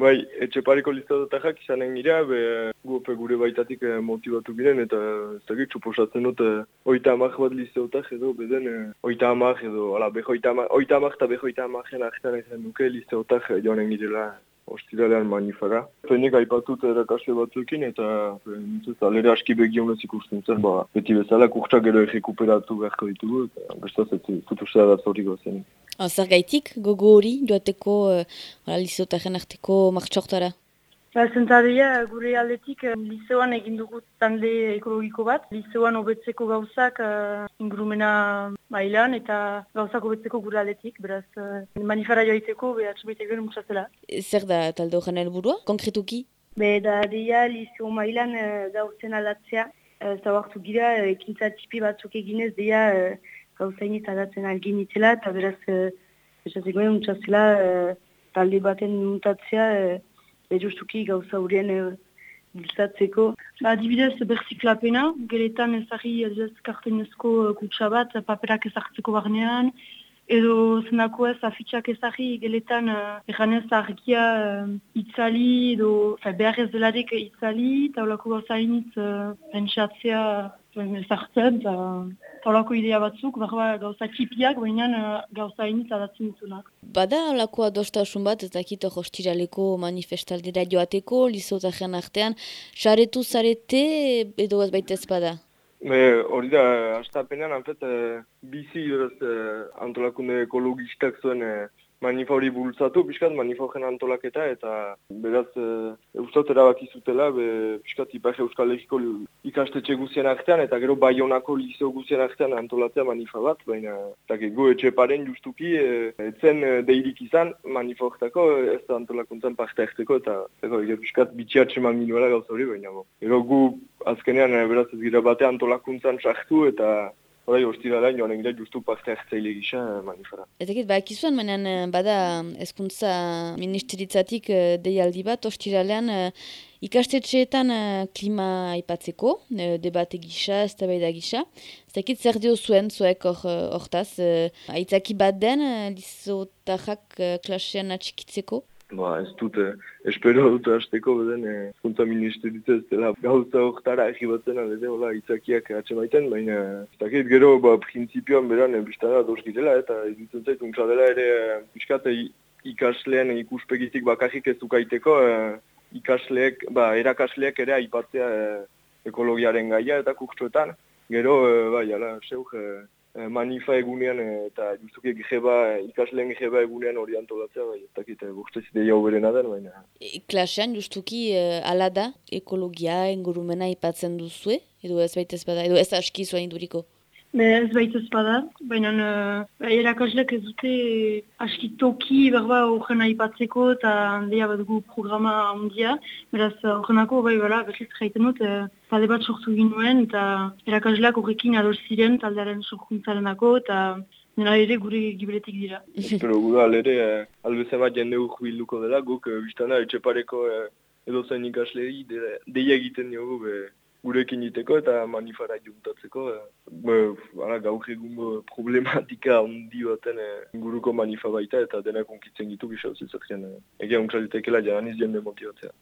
Bai, etxepareko listatotajak izanen gira, be, gupe gure baitatik eh, motivatu giren, eta ez da gitu, posatzen dut, eh, oita amak bat listatotaj edo, beden, eh, oita amak edo, ala, beho oita amak, oita amak eta beho oita amaken argitan egin duke listatotaj joanen girela ostiralean manifara. Fenek aipatut erakasle batzuekin eta nintzuz alere aski begionez ikusten zen, ba, beti bezala kurtsak gero errekuperatu beharko ditugu eta bestaz ez futuzea da zori gozen. Zer gaitik gogo hori joateko uh, lizotaren arteko martxortara? Ba, Zentadeia, gure aldetik, eh, liseoan egin dugu talde ekologiko bat. Liseoan hobetzeko gauzak uh, ingurumena mailan eta gauzak hobetzeko gure aldetik. Beraz, uh, manifara behatz behite gero mutsatzela. Zer da talde horren helburua, konkretuki? Be, da, deia, liseo mailan uh, gauzen aldatzea. Uh, Zabartu gira, uh, ekintza tipi batzuk eginez, deia uh, gauzainit aldatzen algin itela, eta beraz, uh, behatzeko mutsatzela uh, talde baten mutatzea, uh, justuki gauza horien e, bultzatzeko. Ba, adibidez, berziklapena, geletan ezari ez kartenezko e, kutsa bat, paperak ezartzeko barnean, edo zenako ez afitxak ezari geletan uh, erganez argia uh, itzali, edo behar ez delarik itzali, eta holako gauza hainitz uh, pentsatzea ezartzen, Taulako idea batzuk, barba gauza kipiak, baina uh, gauza hainitz adatzen ditunak. Bada alako adostasun bat, ez dakit hostiraleko manifestaldera joateko, lizotaren artean, xaretu zarete edo ez baita ez bada? Hori da, astapenean, anfet, eh, bizi eraz eh, antolakunde ekologistak zuen eh, manifa hori bultzatu, pixkat manifa horren antolaketa, eta beraz, e, eustat erabaki zutela, be, pixkat ipar euskal egiko ikastetxe guzien artean, eta gero baionako lizeo guzien artean antolatzea manifa bat, baina, eta go etxe paren justuki, e, etzen e, deirik izan manifa horretako, ez da antolakuntzan parte hartzeko, eta ego, ego, pixkat bitxiatxe minuela gauz hori, baina, bo. Ero gu, azkenean, e, beraz, ez gira bate antolakuntzan sartu, eta Horai, hostira da, joan egitea justu parte hartzaile gisa eh, manifara. Eta egit, ba, ekizuen, menen, eh, bada, eskuntza ministeritzatik uh, deialdi bat, hostiralean, uh, ikastetxeetan klima aipatzeko, debate gisa, ez da gisa. Ez egit, zer dio zuen, zuek hortaz, uh, aitzaki bat den, lizotarrak uh, klasean atxikitzeko? Ba, ez dut, eh, espero dut hasteko beden, eh, zuntza ez dela gauza horretara egi batzen alede, hola, itzakiak atxe maiten, baina, ez dakit gero, ba, prinsipioan beran, eh, biztana dos gitela, eta izutzen zait, untsa dela ere, eh, bizkate ikasleen ikuspegitik bakarrik ez dukaiteko, eh, ikasleek, ba, erakasleek ere aipatzea eh, ekologiaren gaia eta kurtsuetan, gero, eh, bai, ala, eh, Eh, manifa egunean eh, eta justuki greba, eh, ikasleen greba egunean hori antolatzea, bai, eta kita guztiz ideia hoberena den, baina. E, klasean justuki uh, ala da ekologia engurumena ipatzen duzue, edo ez baita ez bada, edo ez aski zuen induriko? Be, ez baita ez bada, baina uh, erakaslek ez dute aski toki berba horren aipatzeko eta handia bat dugu programa handia. Beraz horrenako bai bera, berriz jaiten dut, uh, talde bat sortu ginuen eta erakasleak horrekin ador ziren taldearen sorkuntzaren dako eta nena ere gure giberetik dira. Pero gura alere, eh, albeze bat jende urku bilduko dela, guk uh, biztana etxepareko uh, edo zen ikasleri deia egiten diogu be, gurekin iteko eta manifara juntatzeko. E, gaur egun problematika ondi baten e, inguruko manifa baita eta denak onkitzen gitu gisa zizatzen. Ege onksalitekela jaran izien demotibatzea.